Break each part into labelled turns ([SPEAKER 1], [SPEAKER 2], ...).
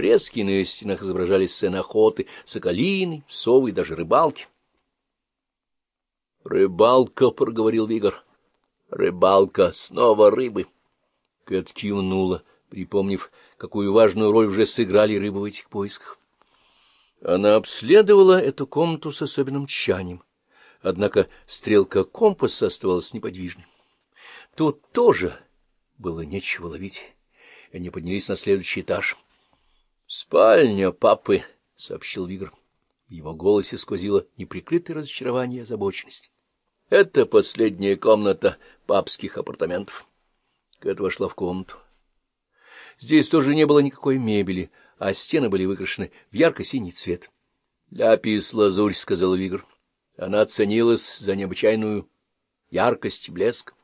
[SPEAKER 1] Фрески на стенах изображали сцены охоты, соколины, совы и даже рыбалки. «Рыбалка», — проговорил Вигор. «Рыбалка, снова рыбы». Кэт кивнула, припомнив, какую важную роль уже сыграли рыбы в этих поисках. Она обследовала эту комнату с особенным тщанием, однако стрелка компаса оставалась неподвижной. Тут тоже было нечего ловить. Они поднялись на следующий этаж. — Спальня папы, — сообщил Вигр. В его голосе сквозило неприкрытое разочарование и озабоченность. — Это последняя комната папских апартаментов. Кэт вошла в комнату. Здесь тоже не было никакой мебели, а стены были выкрашены в ярко-синий цвет. — Ляпис лазурь, — сказал Вигр. Она ценилась за необычайную яркость и блеск.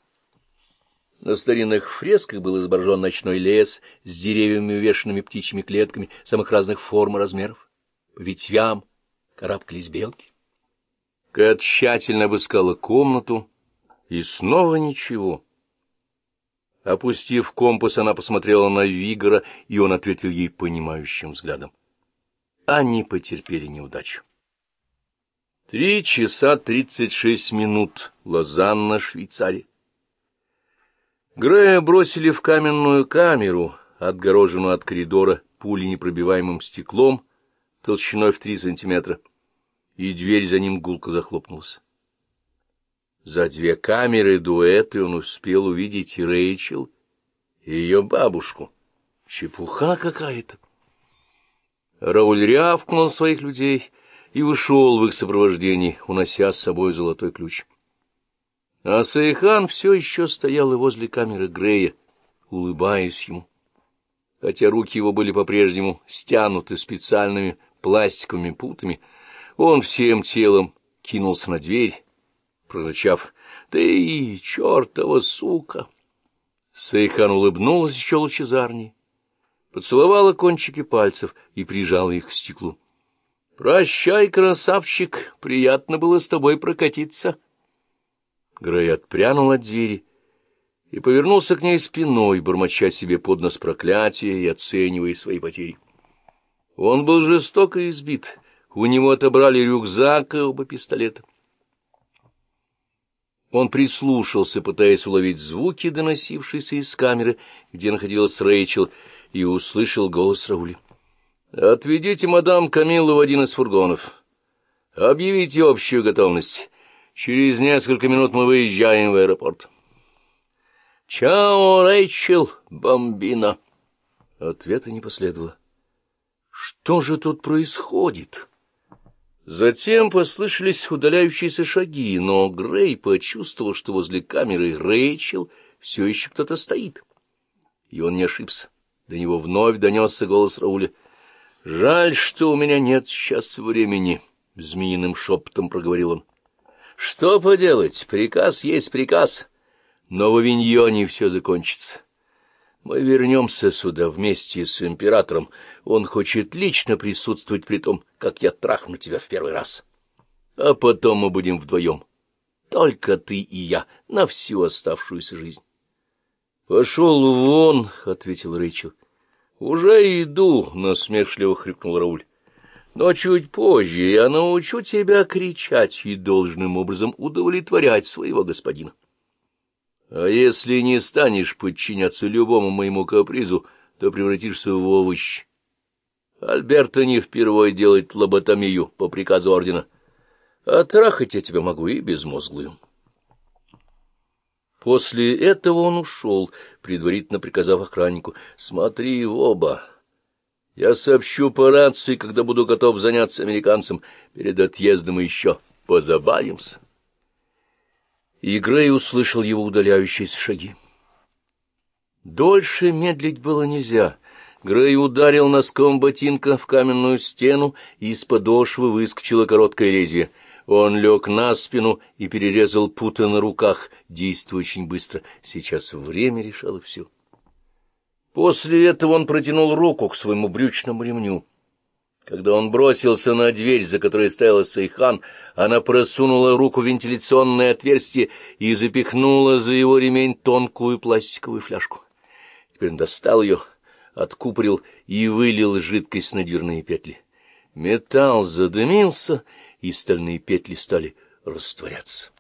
[SPEAKER 1] На старинных фресках был изображен ночной лес с деревьями, увешанными птичьими клетками самых разных форм и размеров. По ветвям карабкались белки. Кэт тщательно обыскала комнату, и снова ничего. Опустив компас, она посмотрела на Вигора, и он ответил ей понимающим взглядом. Они потерпели неудачу. Три часа тридцать шесть минут. Лозанна, Швейцария. Грея бросили в каменную камеру, отгороженную от коридора пуленепробиваемым стеклом, толщиной в три сантиметра, и дверь за ним гулко захлопнулась. За две камеры дуэты он успел увидеть и Рэйчел, и ее бабушку. Чепуха какая-то. Рауль рявкнул своих людей и ушел в их сопровождении, унося с собой золотой ключ. А Сайхан все еще стояла возле камеры Грея, улыбаясь ему. Хотя руки его были по-прежнему стянуты специальными пластиковыми путами, он всем телом кинулся на дверь, прорычав «Ты, чертова сука!» Сайхан улыбнулась еще лучезарнее, поцеловала кончики пальцев и прижала их к стеклу. «Прощай, красавчик, приятно было с тобой прокатиться». Грей отпрянул от двери и повернулся к ней спиной, бормоча себе под нос проклятия и оценивая свои потери. Он был жестоко избит, у него отобрали рюкзак и оба пистолета. Он прислушался, пытаясь уловить звуки, доносившиеся из камеры, где находилась Рэйчел, и услышал голос Рауля. «Отведите мадам Камиллу в один из фургонов. Объявите общую готовность». Через несколько минут мы выезжаем в аэропорт. «Чао, Рэйчел, бомбина!» Ответа не последовало. «Что же тут происходит?» Затем послышались удаляющиеся шаги, но Грей почувствовал, что возле камеры Рэйчел все еще кто-то стоит. И он не ошибся. До него вновь донесся голос Рауля. «Жаль, что у меня нет сейчас времени», — змеиным шепотом проговорил он. Что поделать, приказ есть приказ, но в Авиньоне все закончится. Мы вернемся сюда вместе с императором. Он хочет лично присутствовать при том, как я трахну тебя в первый раз. А потом мы будем вдвоем. Только ты и я на всю оставшуюся жизнь. — Пошел вон, — ответил Рэйчел. — Уже иду, — насмешливо хрипнул Рауль. Но чуть позже я научу тебя кричать и должным образом удовлетворять своего господина. А если не станешь подчиняться любому моему капризу, то превратишься в овощ. Альберта не впервой делает лоботомию по приказу ордена. А трахать я тебя могу и безмозглую. После этого он ушел, предварительно приказав охраннику, «Смотри в оба». Я сообщу по рации, когда буду готов заняться американцем. Перед отъездом еще позабавимся. И Грей услышал его удаляющиеся шаги. Дольше медлить было нельзя. Грей ударил носком ботинка в каменную стену, и из подошвы выскочило короткое лезвие. Он лег на спину и перерезал путы на руках, действуя очень быстро. Сейчас время решало все. После этого он протянул руку к своему брючному ремню. Когда он бросился на дверь, за которой стояла Сайхан, она просунула руку в вентиляционное отверстие и запихнула за его ремень тонкую пластиковую фляжку. Теперь он достал ее, откупорил и вылил жидкость на дверные петли. Металл задымился, и стальные петли стали растворяться.